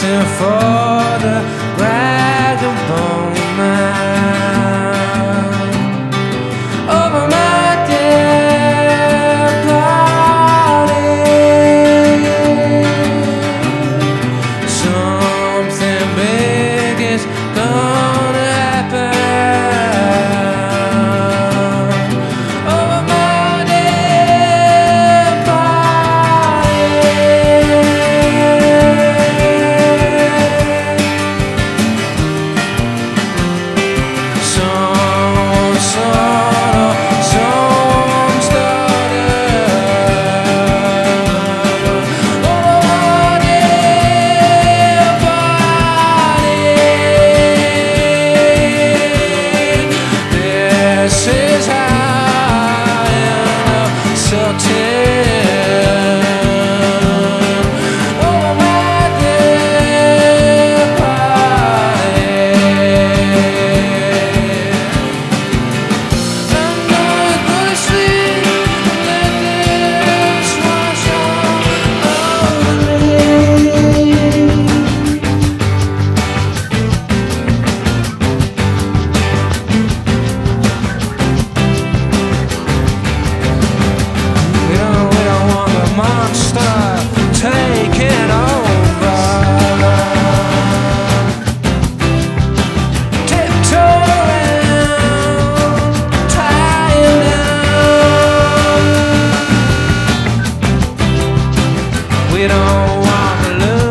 dancing for the monster taking over. Tiptoeing, tying down. We don't want to lose.